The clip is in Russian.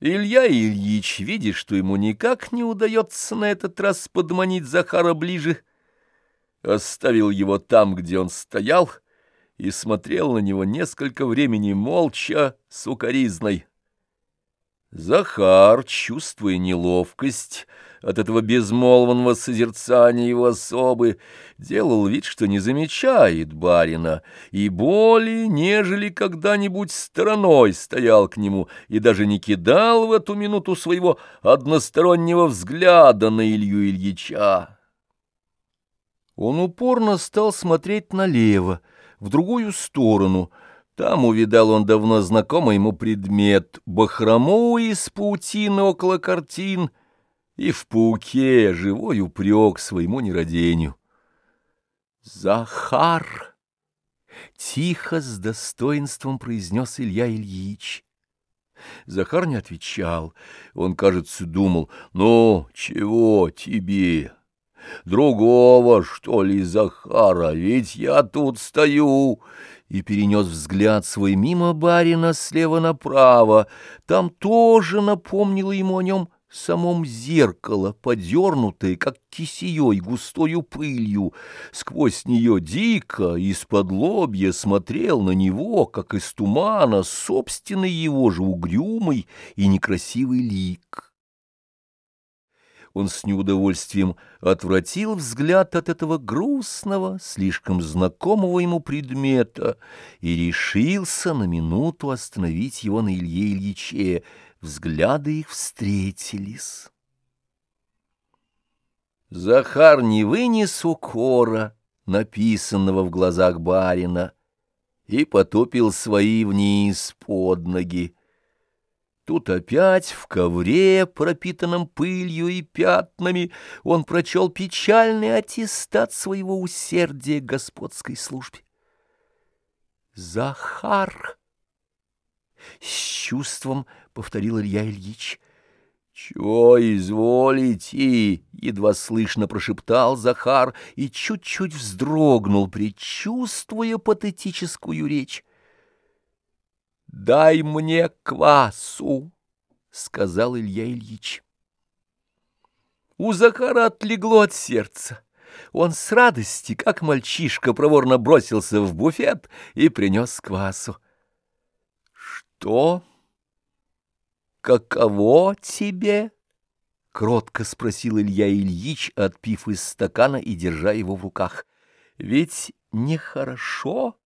Илья Ильич, видя, что ему никак не удается на этот раз подманить Захара ближе, оставил его там, где он стоял, и смотрел на него несколько времени молча, сукоризной. Захар, чувствуя неловкость от этого безмолвного созерцания его особы, делал вид, что не замечает барина, и более, нежели когда-нибудь стороной стоял к нему и даже не кидал в эту минуту своего одностороннего взгляда на Илью Ильича. Он упорно стал смотреть налево, в другую сторону — там увидал он давно знакомый ему предмет — бахрому из паутины около картин и в пауке живой упрек своему нерадению. «Захар!» — тихо, с достоинством произнес Илья Ильич. Захар не отвечал. Он, кажется, думал, «Ну, чего тебе? Другого, что ли, Захара? Ведь я тут стою!» и перенес взгляд свой мимо барина слева направо. Там тоже напомнило ему о нем самом зеркало, подернутое, как кисеей, густою пылью. Сквозь нее дико, из-под лобья смотрел на него, как из тумана, собственный его же угрюмый и некрасивый лик он с неудовольствием отвратил взгляд от этого грустного, слишком знакомого ему предмета и решился на минуту остановить его на Илье Ильиче. Взгляды их встретились. Захар не вынес укора, написанного в глазах барина, и потупил свои вниз под ноги. Тут опять в ковре, пропитанном пылью и пятнами, он прочел печальный аттестат своего усердия господской службе. «Захар!» — с чувством повторил Илья Ильич. «Чего изволите?» — едва слышно прошептал Захар и чуть-чуть вздрогнул, предчувствуя патетическую речь. «Дай мне квасу!» — сказал Илья Ильич. У Захара отлегло от сердца. Он с радости, как мальчишка, проворно бросился в буфет и принес квасу. «Что? Каково тебе?» — кротко спросил Илья Ильич, отпив из стакана и держа его в руках. «Ведь нехорошо?»